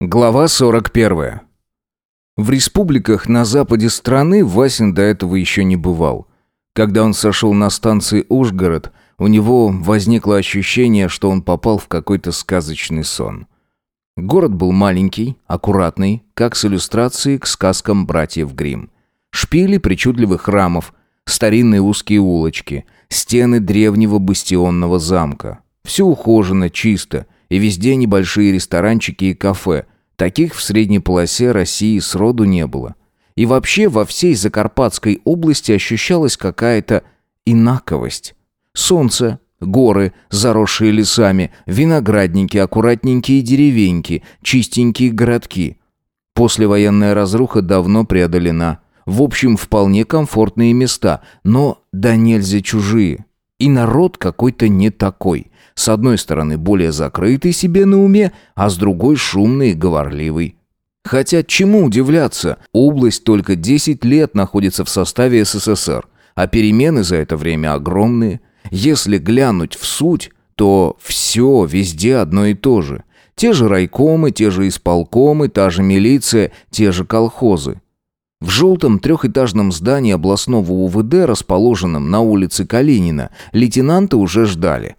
Глава 41. В республиках на западе страны Васин до этого еще не бывал. Когда он сошел на станции Ужгород, у него возникло ощущение, что он попал в какой-то сказочный сон. Город был маленький, аккуратный, как с иллюстрацией к сказкам братьев Гримм. Шпили причудливых храмов, старинные узкие улочки, стены древнего бастионного замка. Все ухожено, чисто – и везде небольшие ресторанчики и кафе. Таких в средней полосе России сроду не было. И вообще во всей Закарпатской области ощущалась какая-то инаковость. Солнце, горы, заросшие лесами, виноградники, аккуратненькие деревеньки, чистенькие городки. Послевоенная разруха давно преодолена. В общем, вполне комфортные места, но да нельзя чужие. И народ какой-то не такой. С одной стороны, более закрытый себе на уме, а с другой шумный и говорливый. Хотя чему удивляться? Область только 10 лет находится в составе СССР, а перемены за это время огромные. Если глянуть в суть, то все везде одно и то же. Те же райкомы, те же исполкомы, та же милиция, те же колхозы. В желтом трехэтажном здании областного УВД, расположенном на улице Калинина, лейтенанты уже ждали.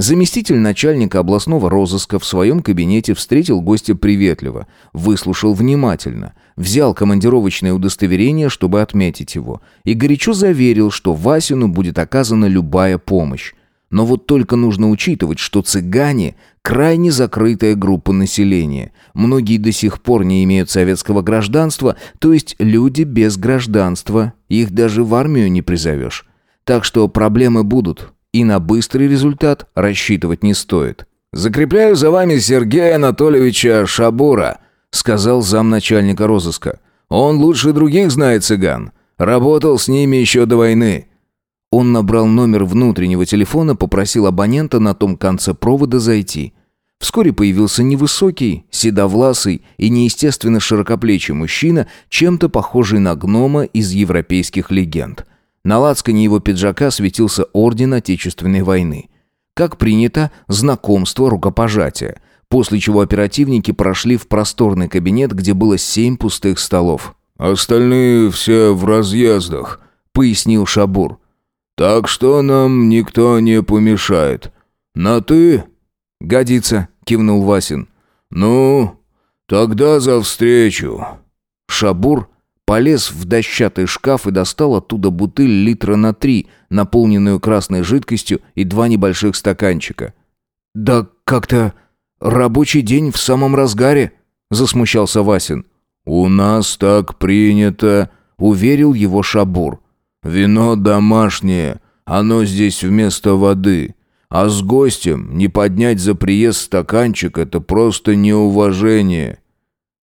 Заместитель начальника областного розыска в своем кабинете встретил гостя приветливо, выслушал внимательно, взял командировочное удостоверение, чтобы отметить его, и горячо заверил, что Васину будет оказана любая помощь. Но вот только нужно учитывать, что цыгане – крайне закрытая группа населения. Многие до сих пор не имеют советского гражданства, то есть люди без гражданства. Их даже в армию не призовешь. Так что проблемы будут, и на быстрый результат рассчитывать не стоит. «Закрепляю за вами Сергея Анатольевича Шабура», сказал замначальника розыска. «Он лучше других знает цыган. Работал с ними еще до войны». Он набрал номер внутреннего телефона, попросил абонента на том конце провода зайти. Вскоре появился невысокий, седовласый и неестественно широкоплечий мужчина, чем-то похожий на гнома из европейских легенд – на лацкане его пиджака светился орден Отечественной войны. Как принято, знакомство, рукопожатие. После чего оперативники прошли в просторный кабинет, где было семь пустых столов. «Остальные все в разъездах», — пояснил Шабур. «Так что нам никто не помешает. На «ты»?» «Годится», — кивнул Васин. «Ну, тогда за встречу». Шабур Полез в дощатый шкаф и достал оттуда бутыль литра на три, наполненную красной жидкостью и два небольших стаканчика. «Да как-то рабочий день в самом разгаре», — засмущался Васин. «У нас так принято», — уверил его Шабур. «Вино домашнее, оно здесь вместо воды. А с гостем не поднять за приезд стаканчик — это просто неуважение».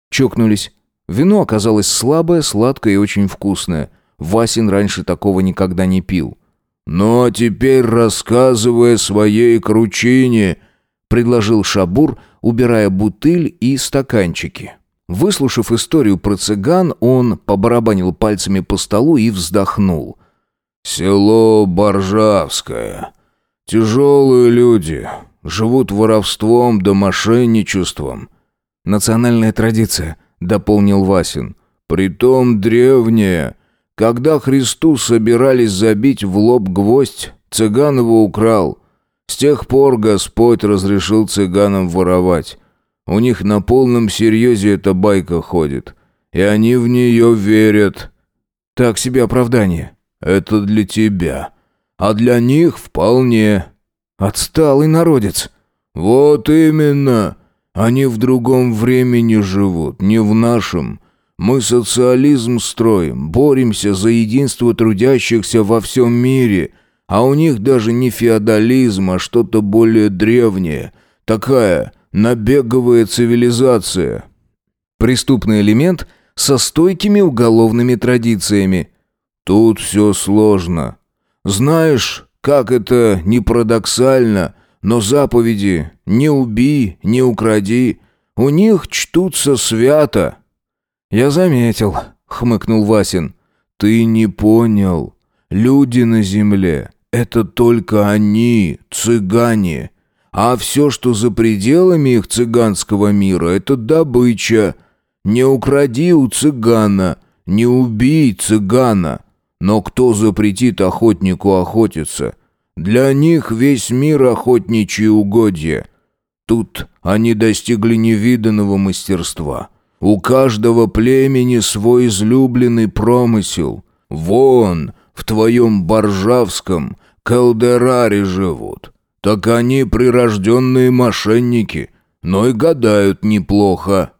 Чокнулись. Вино оказалось слабое, сладкое и очень вкусное. Васин раньше такого никогда не пил. «Ну а теперь рассказывай о своей кручине», — предложил Шабур, убирая бутыль и стаканчики. Выслушав историю про цыган, он побарабанил пальцами по столу и вздохнул. «Село Боржавское. Тяжелые люди. Живут воровством да мошенничеством». «Национальная традиция», дополнил Васин. «Притом древнее. Когда Христу собирались забить в лоб гвоздь, цыган его украл. С тех пор Господь разрешил цыганам воровать. У них на полном серьезе эта байка ходит. И они в нее верят. Так себе оправдание. Это для тебя. А для них вполне. Отсталый народец. Вот именно. Они в другом времени живут, не в нашем. Мы социализм строим, боремся за единство трудящихся во всем мире, а у них даже не феодализм, а что-то более древнее. Такая набеговая цивилизация. Преступный элемент со стойкими уголовными традициями. Тут все сложно. Знаешь, как это не парадоксально – но заповеди «не убий, не укради» у них чтутся свято». «Я заметил», — хмыкнул Васин. «Ты не понял. Люди на земле — это только они, цыгане. А все, что за пределами их цыганского мира, это добыча. Не укради у цыгана, не убей цыгана. Но кто запретит охотнику охотиться? Для них весь мир охотничьи угодья. Тут они достигли невиданного мастерства. У каждого племени свой излюбленный промысел. Вон, в твоем Боржавском, Калдераре живут. Так они прирожденные мошенники, но и гадают неплохо».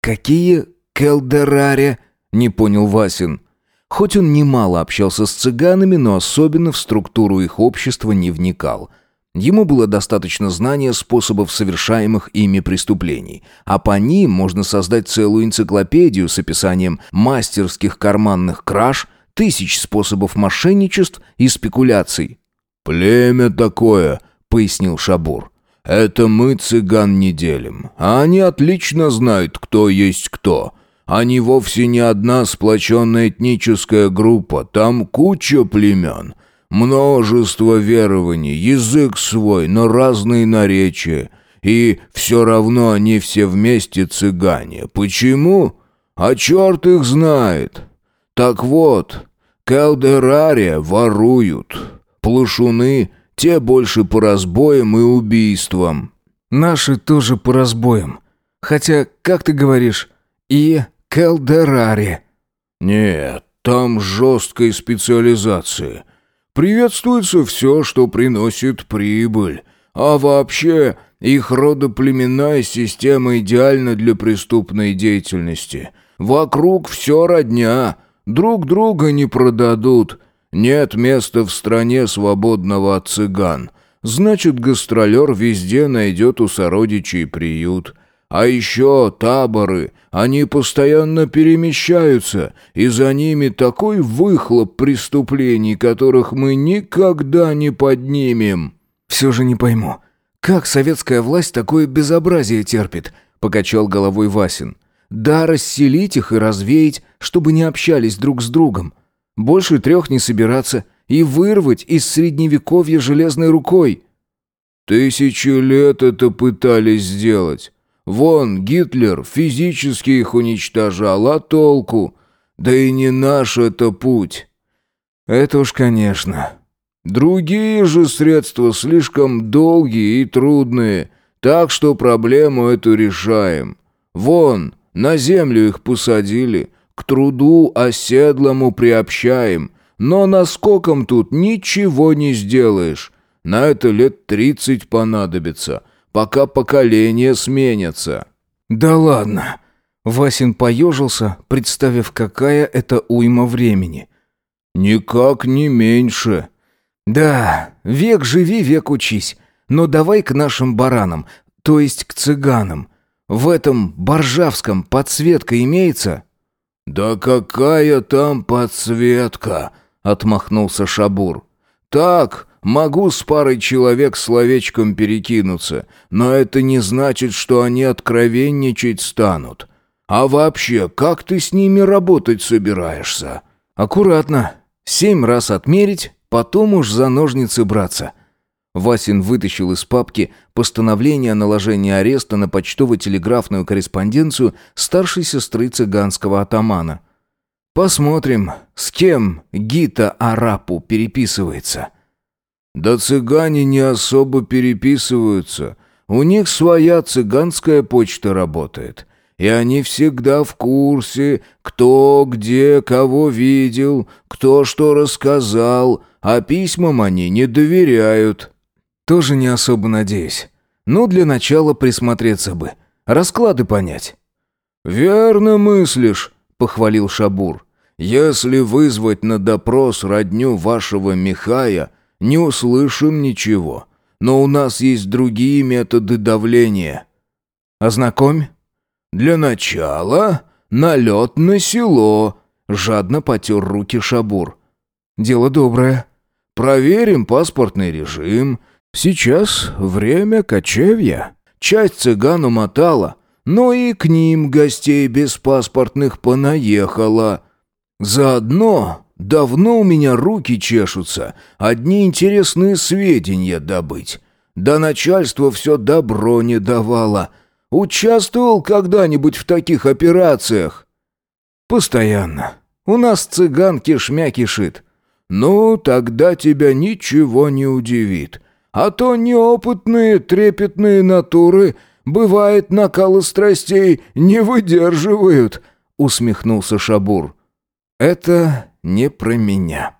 «Какие Калдераре?» — не понял Васин. Хоть он немало общался с цыганами, но особенно в структуру их общества не вникал. Ему было достаточно знания способов совершаемых ими преступлений, а по ним можно создать целую энциклопедию с описанием мастерских карманных краж, тысяч способов мошенничеств и спекуляций. «Племя такое», — пояснил Шабур. «Это мы цыган не делим, а они отлично знают, кто есть кто. Они вовсе не одна сплоченная этническая группа, там куча племен, множество верований, язык свой, но разные наречия. И все равно они все вместе цыгане. Почему? А черт их знает. Так вот, Калдерария воруют. Плашуны, те больше по разбоям и убийствам. Наши тоже по разбоям. Хотя, как ты говоришь, и Келдераре». «Нет, там жесткая специализация. Приветствуется все, что приносит прибыль. А вообще, их родоплеменная система идеальна для преступной деятельности. Вокруг все родня, друг друга не продадут. Нет места в стране свободного от цыган. Значит, гастролер везде найдет у сородичей приют». А еще таборы, они постоянно перемещаются, и за ними такой выхлоп преступлений, которых мы никогда не поднимем». «Все же не пойму, как советская власть такое безобразие терпит?» — покачал головой Васин. «Да, расселить их и развеять, чтобы не общались друг с другом. Больше трех не собираться и вырвать из средневековья железной рукой». «Тысячи лет это пытались сделать». Вон, Гитлер физически их уничтожал, а толку? Да и не наш это путь. Это уж, конечно. Другие же средства слишком долгие и трудные, так что проблему эту решаем. Вон, на землю их посадили, к труду оседлому приобщаем, но наскоком тут ничего не сделаешь. На это лет тридцать понадобится пока поколения сменятся». «Да ладно!» Васин поежился, представив, какая это уйма времени. «Никак не меньше». «Да, век живи, век учись. Но давай к нашим баранам, то есть к цыганам. В этом Боржавском подсветка имеется?» «Да какая там подсветка?» — отмахнулся Шабур. «Так, Могу с парой человек словечком перекинуться, но это не значит, что они откровенничать станут. А вообще, как ты с ними работать собираешься? Аккуратно. Семь раз отмерить, потом уж за ножницы браться. Васин вытащил из папки постановление о наложении ареста на почтово-телеграфную корреспонденцию старшей сестры цыганского атамана. Посмотрим, с кем Гита Арапу переписывается. Да цыгане не особо переписываются. У них своя цыганская почта работает. И они всегда в курсе, кто где кого видел, кто что рассказал, а письмам они не доверяют. Тоже не особо надеюсь. Ну, для начала присмотреться бы. Расклады понять. «Верно мыслишь», — похвалил Шабур. «Если вызвать на допрос родню вашего Михая, не услышим ничего. Но у нас есть другие методы давления». «Ознакомь». «Для начала налет на село», — жадно потер руки Шабур. «Дело доброе». «Проверим паспортный режим. Сейчас время кочевья. Часть цыган умотала, но и к ним гостей без паспортных понаехала. Заодно Давно у меня руки чешутся, одни интересные сведения добыть. Да начальство все добро не давало. Участвовал когда-нибудь в таких операциях?» «Постоянно. У нас цыган кишмя кишит». «Ну, тогда тебя ничего не удивит. А то неопытные трепетные натуры, бывает, накала страстей не выдерживают», — усмехнулся Шабур. «Это не про меня».